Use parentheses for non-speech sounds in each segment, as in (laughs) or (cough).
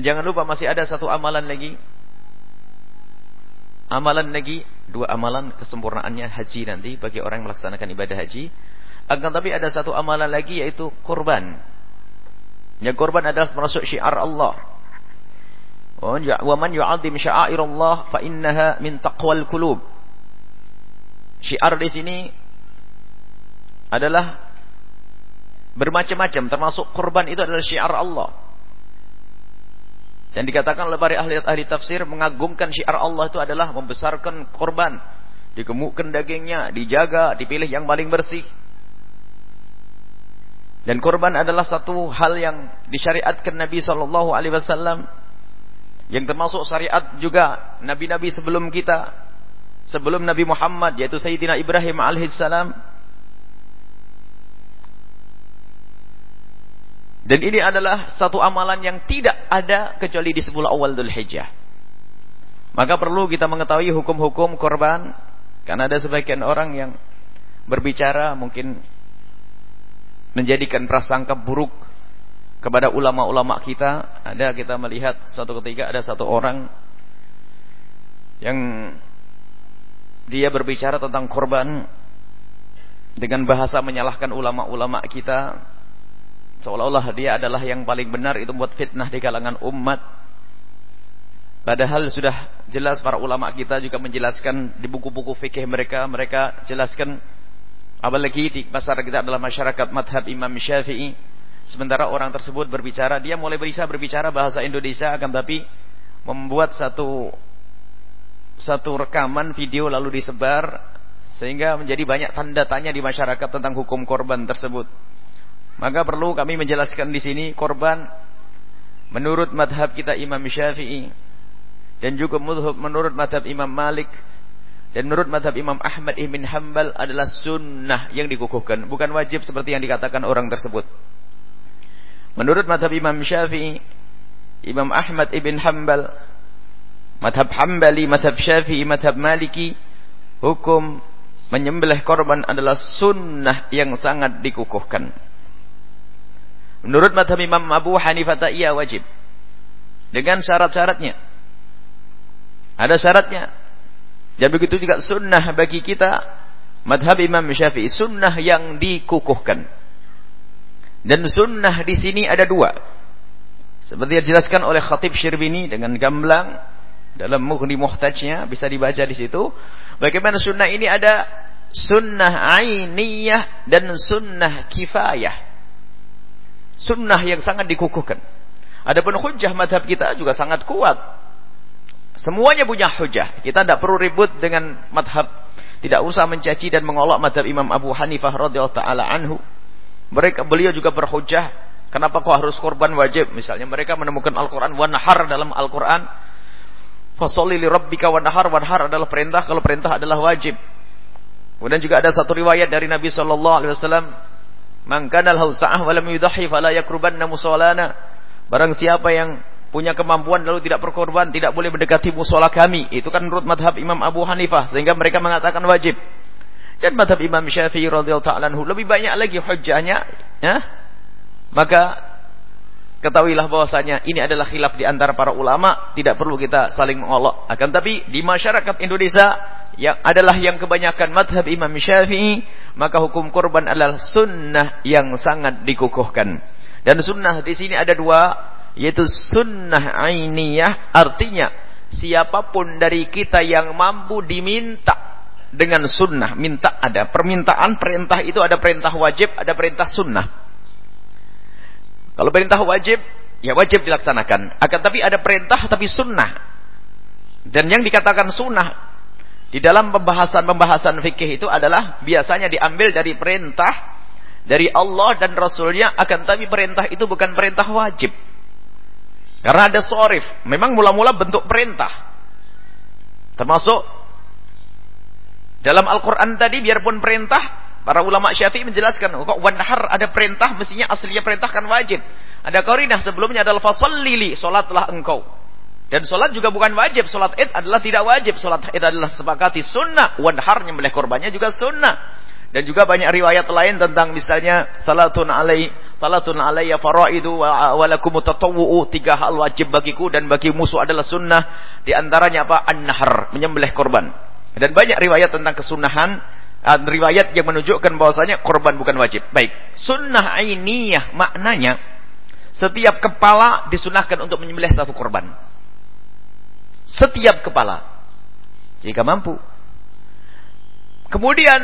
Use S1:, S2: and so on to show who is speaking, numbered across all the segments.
S1: Dan jangan lupa masih ada satu amalan lagi. Amalan lagi, dua amalan kesempurnaannya haji nanti bagi orang yang melaksanakan ibadah haji. Akan tapi ada satu amalan lagi yaitu korban. Ya korban adalah termasuk syiar Allah. Wa man yu'azzim sya'airallah fa innaha min taqwal qulub. Syiar di sini adalah bermacam-macam termasuk korban itu adalah syiar Allah. Dan dikatakan oleh para ahli, ahli tafsir mengagumkan syiar Allah itu adalah membesarkan korban. Digemukkan dagingnya, dijaga, dipilih yang paling bersih. Dan korban adalah satu hal yang disyariatkan Nabi Shallallahu Alaihi Wasallam, yang termasuk syariat juga nabi-nabi sebelum kita, sebelum Nabi Muhammad, yaitu Sayyidina Ibrahim alaihissalam, Dan ini adalah satu amalan yang tidak ada kecuali di sebulan awal Dhul Hijjah. Maka perlu kita mengetahui hukum-hukum korban. Karena ada sebagian orang yang berbicara mungkin menjadikan prasangka buruk kepada ulama-ulama kita. Ada kita melihat suatu ketika ada satu orang yang dia berbicara tentang korban dengan bahasa menyalahkan ulama-ulama kita Seolah-olah dia adalah yang paling benar itu buat fitnah di kalangan umat. Padahal sudah jelas para ulama kita juga menjelaskan di buku-buku fikih mereka, mereka jelaskan apalagi di masyarakat kita adalah masyarakat madhab Imam Syafi'i. Sementara orang tersebut berbicara, dia mulai bisa berbicara bahasa Indonesia akan tapi membuat satu satu rekaman video lalu disebar sehingga menjadi banyak tanda tanya di masyarakat tentang hukum korban tersebut. Maka perlu kami menjelaskan di sini korban menurut madhab kita Imam Syafi'i dan juga menurut madhab Imam Malik dan menurut madhab Imam Ahmad ibn Hanbal adalah sunnah yang dikukuhkan bukan wajib seperti yang dikatakan orang tersebut. Menurut madhab Imam Syafi'i Imam Ahmad ibn Hanbal madhab Hanbali, madhab Syafi'i, madhab Maliki hukum menyembelih korban adalah sunnah yang sangat dikukuhkan Menurut madhab Imam Abu Hanifah iya wajib. Dengan syarat-syaratnya. Ada syaratnya. Dan begitu juga sunnah bagi kita. Madhab Imam Syafi'i. Sunnah yang dikukuhkan. Dan sunnah di sini ada dua. Seperti yang dijelaskan oleh Khatib Syirbini dengan gamblang. Dalam Mughni Muhtajnya. Bisa dibaca di situ. Bagaimana sunnah ini ada sunnah ainiyah dan sunnah kifayah sunnah yang sangat dikukuhkan. Adapun hujah madhab kita juga sangat kuat. Semuanya punya hujah. Kita tidak perlu ribut dengan madhab. Tidak usah mencaci dan mengolok madhab Imam Abu Hanifah radhiyallahu taala anhu. Mereka beliau juga berhujah. Kenapa kok harus korban wajib? Misalnya mereka menemukan Al-Quran wanahar dalam Al-Quran. Fasolli li rabbika wanahar. Wanahar adalah perintah. Kalau perintah adalah wajib. Kemudian juga ada satu riwayat dari Nabi Shallallahu Alaihi Wasallam Man kana lahu sa'ah wa lam yudhi fala yakrubanna musallana. Barang siapa yang punya kemampuan lalu tidak berkorban, tidak boleh mendekati musola kami. Itu kan menurut madhab Imam Abu Hanifah. Sehingga mereka mengatakan wajib. Dan madhab Imam Syafi'i radhiyallahu ta'ala lebih banyak lagi hujjahnya. Ya? Maka ketahuilah bahwasanya ini adalah khilaf di antara para ulama. Tidak perlu kita saling mengolok. Akan tapi di masyarakat Indonesia yang adalah yang kebanyakan madhab Imam Syafi'i maka hukum korban adalah sunnah yang sangat dikukuhkan. Dan sunnah di sini ada dua, yaitu sunnah ainiyah, artinya siapa pun dari kita yang mampu diminta dengan sunnah, minta ada permintaan perintah itu ada perintah wajib, ada perintah sunnah. Kalau perintah wajib, ya wajib dilaksanakan. Akan tapi ada perintah tapi sunnah. Dan yang dikatakan sunnah di dalam pembahasan-pembahasan fikih itu adalah biasanya diambil dari perintah dari Allah dan Rasulnya akan tapi perintah itu bukan perintah wajib. Karena ada sorif. Memang mula-mula bentuk perintah. Termasuk dalam Al-Quran tadi biarpun perintah, para ulama syafi'i menjelaskan, kok wanhar ada perintah, mestinya aslinya perintah kan wajib. Ada korinah sebelumnya adalah fasallili, solatlah engkau. Dan solat juga bukan wajib. Solat id adalah tidak wajib. Solat id adalah sepakati sunnah. Wadhar nyembelih korbannya juga sunnah. Dan juga banyak riwayat lain tentang misalnya salatun alai salatun alayya faraidu wa walakum tatawwu tiga hal wajib bagiku dan bagi musuh adalah sunnah di antaranya apa an-nahar menyembelih korban. Dan banyak riwayat tentang kesunahan riwayat yang menunjukkan bahwasanya korban bukan wajib. Baik, sunnah ainiyah maknanya setiap kepala disunahkan untuk menyembelih satu korban. Setiap kepala. Jika mampu. Kemudian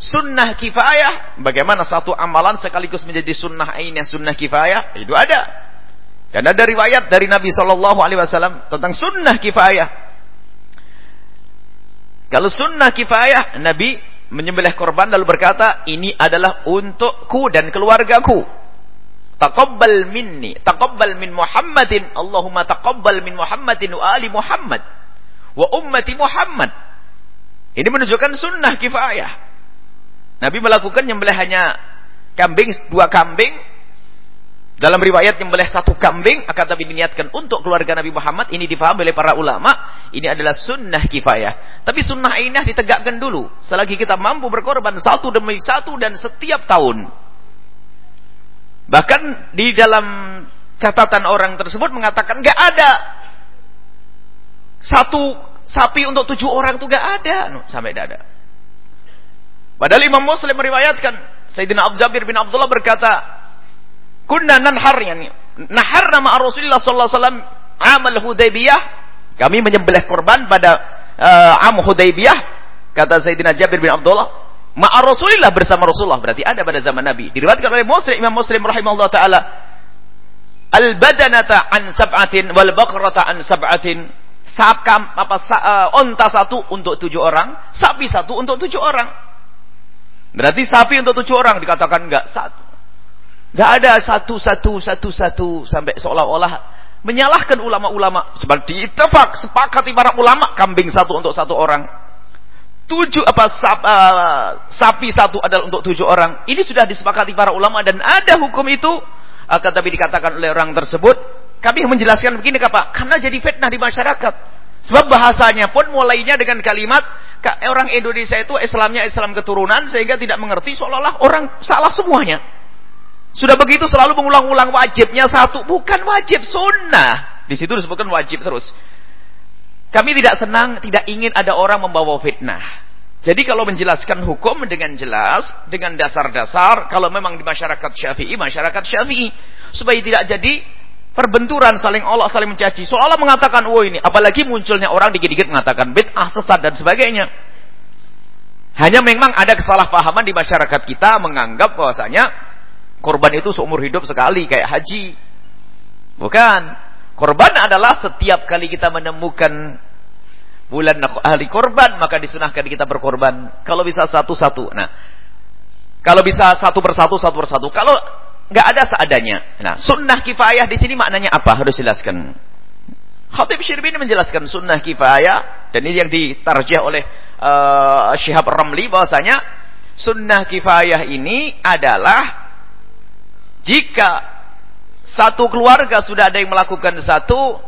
S1: sunnah kifayah, bagaimana satu amalan sekaligus menjadi sunnah ainnya sunnah kifayah, itu ada. Dan ada riwayat dari Nabi Shallallahu Alaihi Wasallam tentang sunnah kifayah. Kalau sunnah kifayah, Nabi menyembelih korban lalu berkata, ini adalah untukku dan keluargaku. Taqabbal minni, taqabbal min Muhammadin, Allahumma taqabbal min Muhammadin wa ali Muhammad wa ummati Muhammad. Ini menunjukkan sunnah kifayah. Nabi melakukan nyembelih hanya kambing, dua kambing. Dalam riwayat nyembelih satu kambing, akan tapi diniatkan untuk keluarga Nabi Muhammad. Ini difahami oleh para ulama. Ini adalah sunnah kifayah. Tapi sunnah ini ditegakkan dulu. Selagi kita mampu berkorban satu demi satu dan setiap tahun. Bahkan di dalam catatan orang tersebut mengatakan gak ada satu sapi untuk tujuh orang itu gak ada. Sampai tidak ada. Padahal Imam Muslim meriwayatkan Sayyidina Abu Jabir bin Abdullah berkata, "Kunna nanhar yani nahar nama Rasulullah sallallahu alaihi wasallam amal Hudaybiyah." Kami menyembelih korban pada uh, am Hudaybiyah, kata Sayyidina Jabir bin Abdullah, ma'a Rasulullah bersama Rasulullah berarti ada pada zaman Nabi. Diriwayatkan oleh Muslim Imam Muslim rahimahullah taala al-badanata an sab'atin wal baqrata an sab'atin. Sapkam apa sa, uh, onta satu untuk tujuh orang, sapi satu untuk tujuh orang. Berarti sapi untuk tujuh orang dikatakan enggak satu. Enggak ada satu satu satu satu sampai seolah-olah menyalahkan ulama-ulama. Seperti ittifaq sepakati para ulama kambing satu untuk satu orang. Tujuh apa uh, sapi satu adalah untuk tujuh orang. Ini sudah disepakati para ulama dan ada hukum itu. Akan tapi dikatakan oleh orang tersebut, kami menjelaskan begini Pak, karena jadi fitnah di masyarakat. Sebab bahasanya pun mulainya dengan kalimat orang Indonesia itu Islamnya Islam keturunan sehingga tidak mengerti seolah-olah orang salah semuanya. Sudah begitu selalu mengulang-ulang wajibnya satu, bukan wajib sunnah. Di situ disebutkan wajib terus. Kami tidak senang, tidak ingin ada orang membawa fitnah. Jadi kalau menjelaskan hukum dengan jelas, dengan dasar-dasar, kalau memang di masyarakat syafi'i, masyarakat syafi'i. Supaya tidak jadi perbenturan saling Allah saling mencaci. Seolah mengatakan, "Oh ini," apalagi munculnya orang dikit-dikit mengatakan bid'ah, sesat dan sebagainya. Hanya memang ada kesalahpahaman di masyarakat kita menganggap bahwasanya korban itu seumur hidup sekali kayak haji. Bukan. Korban adalah setiap kali kita menemukan bulan ahli korban maka disunahkan kita berkorban. Kalau bisa satu-satu. Nah, kalau bisa satu persatu satu persatu. Kalau nggak ada seadanya. Nah, sunnah kifayah di sini maknanya apa? Harus jelaskan. Khatib Syirbini menjelaskan sunnah kifayah dan ini yang ditarjah oleh uh, Syihab Ramli bahwasanya sunnah kifayah ini adalah jika satu keluarga sudah ada yang melakukan satu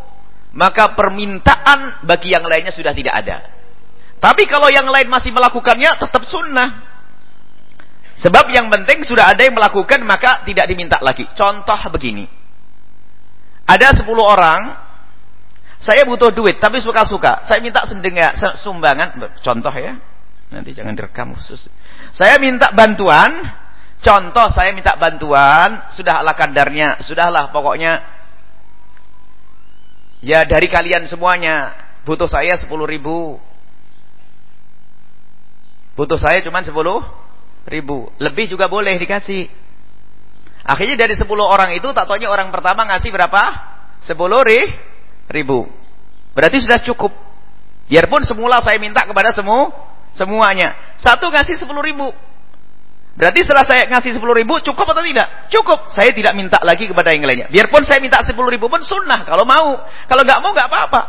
S1: maka permintaan bagi yang lainnya sudah tidak ada. Tapi kalau yang lain masih melakukannya tetap sunnah. Sebab yang penting sudah ada yang melakukan maka tidak diminta lagi. Contoh begini. Ada 10 orang saya butuh duit tapi suka-suka. Saya minta sendenga sumbangan, contoh ya. Nanti jangan direkam khusus. Saya minta bantuan, contoh saya minta bantuan, sudah ala kadarnya, sudahlah pokoknya ya dari kalian semuanya butuh saya 10 ribu. Butuh saya cuma 10 ribu. Lebih juga boleh dikasih. Akhirnya dari 10 orang itu tak tanya orang pertama ngasih berapa? 10 ribu. Berarti sudah cukup. Biarpun semula saya minta kepada semua semuanya. Satu ngasih 10 ribu. Berarti setelah saya ngasih 10 ribu cukup atau tidak? Cukup. Saya tidak minta lagi kepada yang lainnya. Biarpun saya minta 10 ribu pun sunnah. Kalau mau. Kalau nggak mau nggak apa-apa.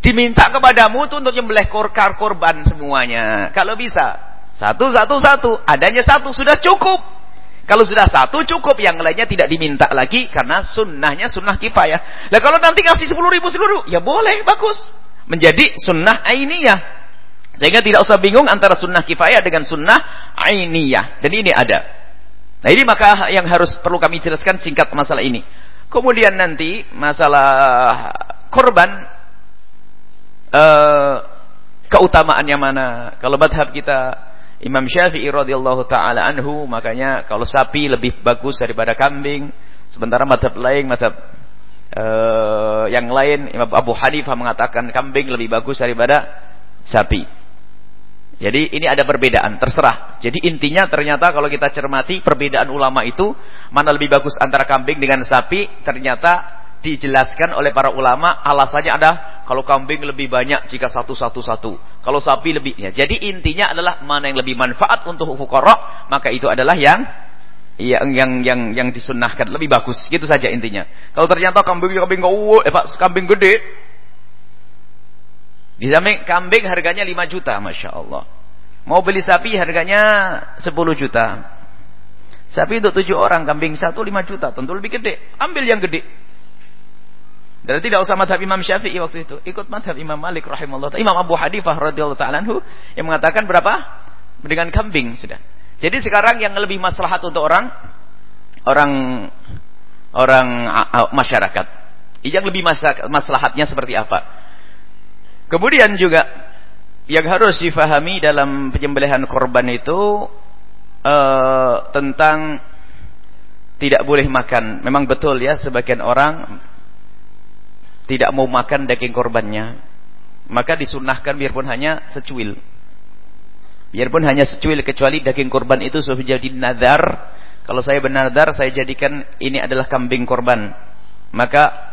S1: Diminta kepadamu itu untuk nyembelih korkar korban semuanya. Kalau bisa. Satu, satu, satu. Adanya satu, sudah cukup. Kalau sudah satu cukup, yang lainnya tidak diminta lagi karena sunnahnya sunnah kifayah. Nah kalau nanti ngasih sepuluh ribu seluruh, ya boleh, bagus. Menjadi sunnah ainiyah. Sehingga tidak usah bingung antara sunnah kifayah dengan sunnah ainiyah. Dan ini ada. Nah ini maka yang harus perlu kami jelaskan singkat masalah ini. Kemudian nanti masalah korban uh, keutamaannya mana? Kalau madhab kita Imam Syafi'i radhiyallahu taala anhu makanya kalau sapi lebih bagus daripada kambing. Sementara madhab lain madhab uh, yang lain Imam Abu Hanifah mengatakan kambing lebih bagus daripada sapi. Jadi ini ada perbedaan, terserah. Jadi intinya ternyata kalau kita cermati perbedaan ulama itu mana lebih bagus antara kambing dengan sapi, ternyata dijelaskan oleh para ulama alasannya ada kalau kambing lebih banyak jika satu-satu-satu. Kalau sapi lebih ya. Jadi intinya adalah mana yang lebih manfaat untuk fuqara, maka itu adalah yang yang yang yang yang disunnahkan lebih bagus. Gitu saja intinya. Kalau ternyata kambing kambing kau eh Pak, kambing gede, di samping kambing harganya 5 juta, Masya Allah. Mau beli sapi harganya 10 juta. Sapi untuk 7 orang, kambing satu 5 juta. Tentu lebih gede. Ambil yang gede. Dan tidak usah madhab Imam Syafi'i waktu itu. Ikut madhab Imam Malik rahimahullah. Imam Abu Hadifah radhiyallahu ta'ala yang mengatakan berapa? Dengan kambing sudah. Jadi sekarang yang lebih maslahat untuk orang orang orang masyarakat. Yang lebih maslahatnya seperti apa? Kemudian juga yang harus difahami dalam penyembelihan korban itu uh, tentang tidak boleh makan. Memang betul ya sebagian orang tidak mau makan daging korbannya. Maka disunahkan biarpun hanya secuil. Biarpun hanya secuil kecuali daging korban itu sudah jadi nazar. Kalau saya benar saya jadikan ini adalah kambing korban. Maka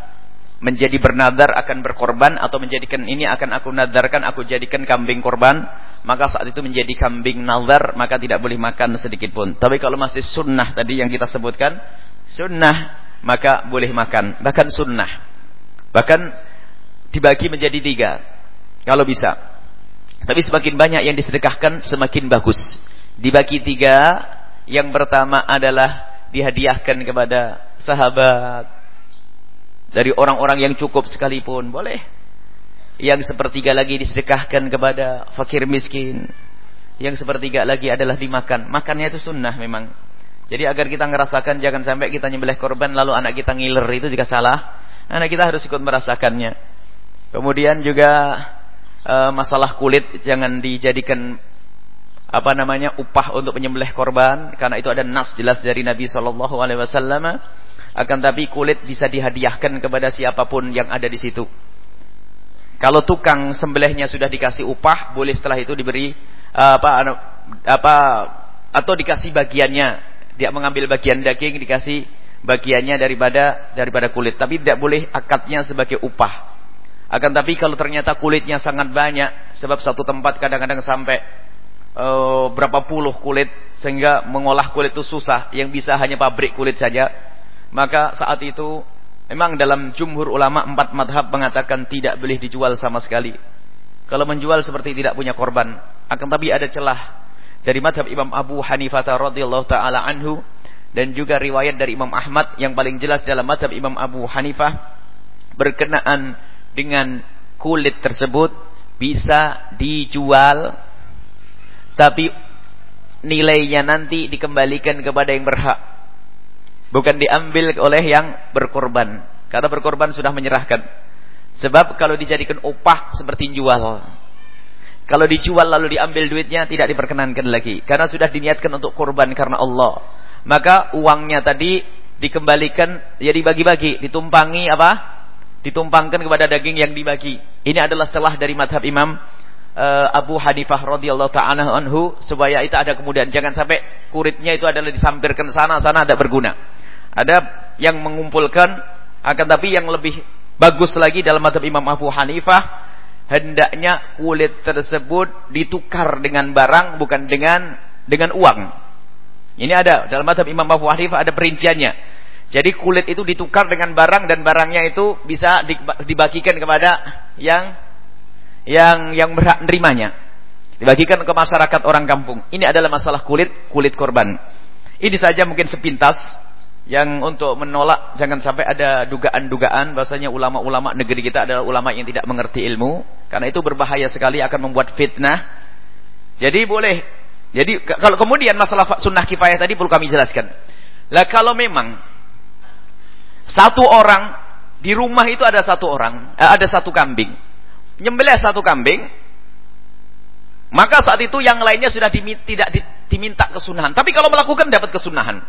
S1: menjadi bernadar akan berkorban atau menjadikan ini akan aku nadarkan aku jadikan kambing korban maka saat itu menjadi kambing nazar maka tidak boleh makan sedikit pun. Tapi kalau masih sunnah tadi yang kita sebutkan sunnah maka boleh makan. Bahkan sunnah. Bahkan dibagi menjadi tiga kalau bisa. Tapi semakin banyak yang disedekahkan semakin bagus. Dibagi tiga yang pertama adalah dihadiahkan kepada sahabat dari orang-orang yang cukup sekalipun boleh. Yang sepertiga lagi disedekahkan kepada fakir miskin. Yang sepertiga lagi adalah dimakan. Makannya itu sunnah memang. Jadi agar kita ngerasakan jangan sampai kita nyembelih korban lalu anak kita ngiler itu juga salah. Anak kita harus ikut merasakannya. Kemudian juga e, masalah kulit jangan dijadikan apa namanya upah untuk penyembelih korban. Karena itu ada nas jelas dari Nabi Shallallahu Alaihi Wasallam akan tapi kulit bisa dihadiahkan kepada siapa pun yang ada di situ. Kalau tukang sembelihnya sudah dikasih upah, boleh setelah itu diberi apa apa atau dikasih bagiannya. Dia mengambil bagian daging dikasih bagiannya daripada daripada kulit, tapi tidak boleh akadnya sebagai upah. Akan tapi kalau ternyata kulitnya sangat banyak, sebab satu tempat kadang-kadang sampai uh, berapa puluh kulit sehingga mengolah kulit itu susah, yang bisa hanya pabrik kulit saja maka saat itu memang dalam jumhur ulama empat madhab mengatakan tidak boleh dijual sama sekali. Kalau menjual seperti tidak punya korban. Akan tapi ada celah dari madhab Imam Abu Hanifah radhiyallahu taala anhu dan juga riwayat dari Imam Ahmad yang paling jelas dalam madhab Imam Abu Hanifah berkenaan dengan kulit tersebut bisa dijual tapi nilainya nanti dikembalikan kepada yang berhak Bukan diambil oleh yang berkorban. Karena berkorban sudah menyerahkan. Sebab kalau dijadikan upah seperti jual. Kalau dijual lalu diambil duitnya tidak diperkenankan lagi. Karena sudah diniatkan untuk korban karena Allah. Maka uangnya tadi dikembalikan, ya dibagi-bagi. Ditumpangi apa? Ditumpangkan kepada daging yang dibagi. Ini adalah celah dari madhab imam uh, Abu Hanifah radhiyallahu taala anhu supaya itu ada kemudian jangan sampai kuritnya itu adalah disampirkan sana sana ada berguna. Ada yang mengumpulkan akan tapi yang lebih bagus lagi dalam madhab Imam Abu Hanifah hendaknya kulit tersebut ditukar dengan barang bukan dengan dengan uang. Ini ada dalam madhab Imam Abu Hanifah ada perinciannya. Jadi kulit itu ditukar dengan barang dan barangnya itu bisa dibagikan kepada yang yang yang berhak menerimanya. Dibagikan ke masyarakat orang kampung. Ini adalah masalah kulit kulit korban. Ini saja mungkin sepintas yang untuk menolak jangan sampai ada dugaan-dugaan bahasanya ulama-ulama negeri kita adalah ulama yang tidak mengerti ilmu. Karena itu berbahaya sekali akan membuat fitnah. Jadi boleh. Jadi kalau kemudian masalah sunnah kifayah tadi perlu kami jelaskan. Lah kalau memang satu orang di rumah itu ada satu orang eh, ada satu kambing. Nyembelih satu kambing maka saat itu yang lainnya sudah diminta, tidak diminta kesunahan. Tapi kalau melakukan dapat kesunahan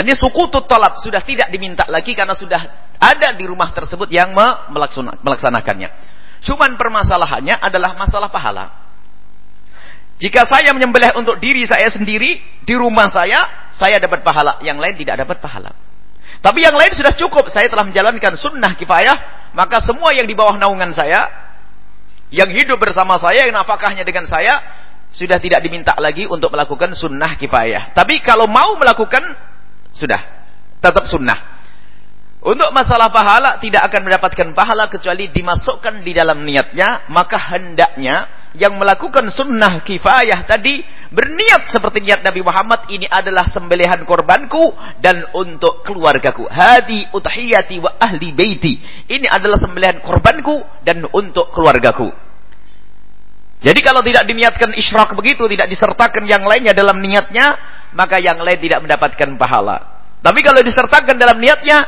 S1: ini suku tolak sudah tidak diminta lagi karena sudah ada di rumah tersebut yang melaksanakannya. Cuman permasalahannya adalah masalah pahala. Jika saya menyembelih untuk diri saya sendiri di rumah saya, saya dapat pahala, yang lain tidak dapat pahala. Tapi yang lain sudah cukup, saya telah menjalankan sunnah kifayah, maka semua yang di bawah naungan saya, yang hidup bersama saya, yang nafkahnya dengan saya, sudah tidak diminta lagi untuk melakukan sunnah kifayah. Tapi kalau mau melakukan sudah. Tetap sunnah. Untuk masalah pahala tidak akan mendapatkan pahala kecuali dimasukkan di dalam niatnya, maka hendaknya yang melakukan sunnah kifayah tadi berniat seperti niat Nabi Muhammad ini adalah sembelihan korbanku dan untuk keluargaku. Hadi utahiyati wa ahli baiti. Ini adalah sembelihan korbanku dan untuk keluargaku. Jadi kalau tidak diniatkan isyrak begitu, tidak disertakan yang lainnya dalam niatnya, maka yang lain tidak mendapatkan pahala. Tapi kalau disertakan dalam niatnya,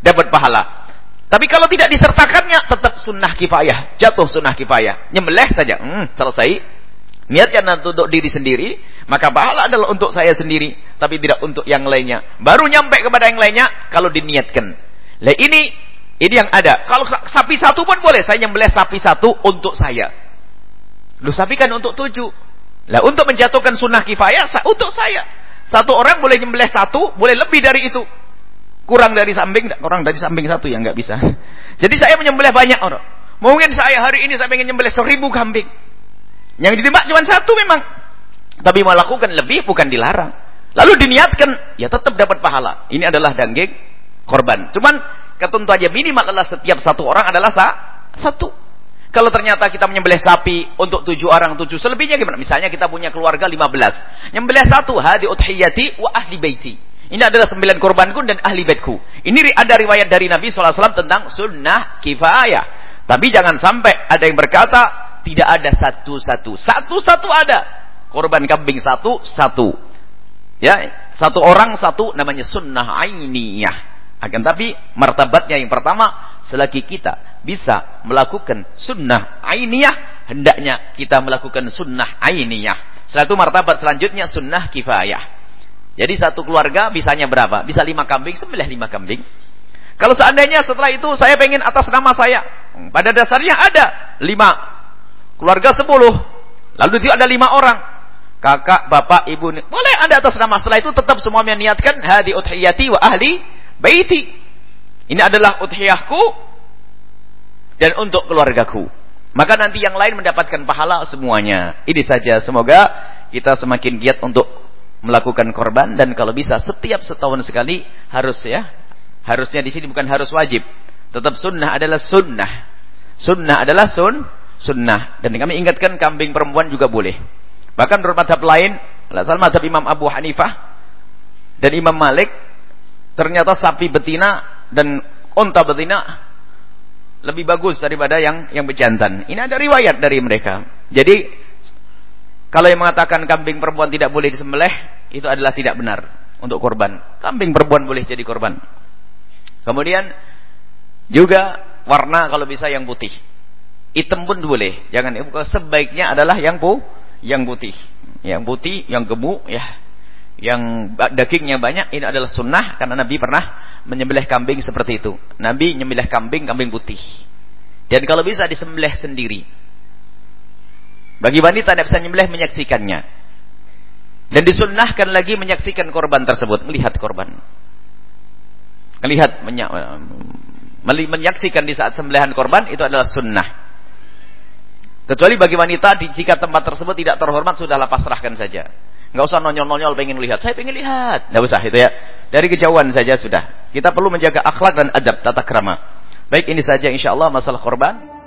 S1: dapat pahala. Tapi kalau tidak disertakannya, tetap sunnah kifayah. Jatuh sunnah kifayah. Nyembelih saja. Hmm, selesai. Niatnya untuk diri sendiri, maka pahala adalah untuk saya sendiri. Tapi tidak untuk yang lainnya. Baru nyampe kepada yang lainnya, kalau diniatkan. Lah ini, ini yang ada. Kalau sapi satu pun boleh. Saya nyembelih sapi satu untuk saya. Lu sapi kan untuk tujuh. Lah untuk menjatuhkan sunnah kifayah untuk saya. Satu orang boleh nyembelih satu, boleh lebih dari itu. Kurang dari samping, kurang dari samping satu ya nggak bisa. (laughs) Jadi saya menyembelih banyak orang. Mungkin saya hari ini saya pengen nyembelih seribu kambing. Yang ditembak cuma satu memang. Tapi melakukan lebih bukan dilarang. Lalu diniatkan, ya tetap dapat pahala. Ini adalah daging korban. Cuman ketentuannya minimal adalah setiap satu orang adalah sa satu. Kalau ternyata kita menyembelih sapi untuk tujuh orang, tujuh selebihnya gimana? Misalnya kita punya keluarga lima belas. Nyembelih satu, hadi uthiyati wa ahli baiti. Ini adalah sembilan korbanku dan ahli baitku. Ini ada riwayat dari Nabi SAW tentang sunnah kifayah. Tapi jangan sampai ada yang berkata, tidak ada satu-satu. Satu-satu ada. Korban kambing satu, satu. Ya, satu orang satu namanya sunnah ainiyah. Akan tapi martabatnya yang pertama selagi kita bisa melakukan sunnah ainiyah, hendaknya kita melakukan sunnah ainiyah. Itu martabat selanjutnya sunnah kifayah. Jadi satu keluarga bisanya berapa? Bisa lima kambing, sembelih lima kambing. Kalau seandainya setelah itu saya pengen atas nama saya, pada dasarnya ada lima keluarga sepuluh, lalu itu ada lima orang, kakak, bapak, ibu, boleh anda atas nama. Setelah itu tetap semuanya niatkan hadi udhiyati wa ahli baiti. Ini adalah udhiyahku dan untuk keluargaku. Maka nanti yang lain mendapatkan pahala semuanya. Ini saja. Semoga kita semakin giat untuk melakukan korban dan kalau bisa setiap setahun sekali harus ya. Harusnya di sini bukan harus wajib. Tetap sunnah adalah sunnah. Sunnah adalah sun sunnah. Dan kami ingatkan kambing perempuan juga boleh. Bahkan menurut madhab lain, asal madhab Imam Abu Hanifah dan Imam Malik, ternyata sapi betina dan unta betina lebih bagus daripada yang yang bejantan. Ini ada riwayat dari mereka. Jadi kalau yang mengatakan kambing perempuan tidak boleh disembelih itu adalah tidak benar untuk korban. Kambing perempuan boleh jadi korban. Kemudian juga warna kalau bisa yang putih. Hitam pun boleh. Jangan sebaiknya adalah yang pu yang putih. Yang putih, yang gemuk ya. Yang dagingnya banyak ini adalah sunnah karena Nabi pernah menyembelih kambing seperti itu. Nabi menyembelih kambing, kambing putih. Dan kalau bisa disembelih sendiri. Bagi wanita tidak bisa menyembelih menyaksikannya. Dan disunnahkan lagi menyaksikan korban tersebut, melihat korban. Melihat menyaksikan di saat sembelihan korban itu adalah sunnah. Kecuali bagi wanita jika tempat tersebut tidak terhormat sudahlah pasrahkan saja. Nggak usah nonyol-nonyol pengen lihat. Saya pengen lihat. Nggak usah itu ya. Dari kejauhan saja sudah. Kita perlu menjaga akhlak dan adab tata krama. Baik ini saja insya Allah masalah korban.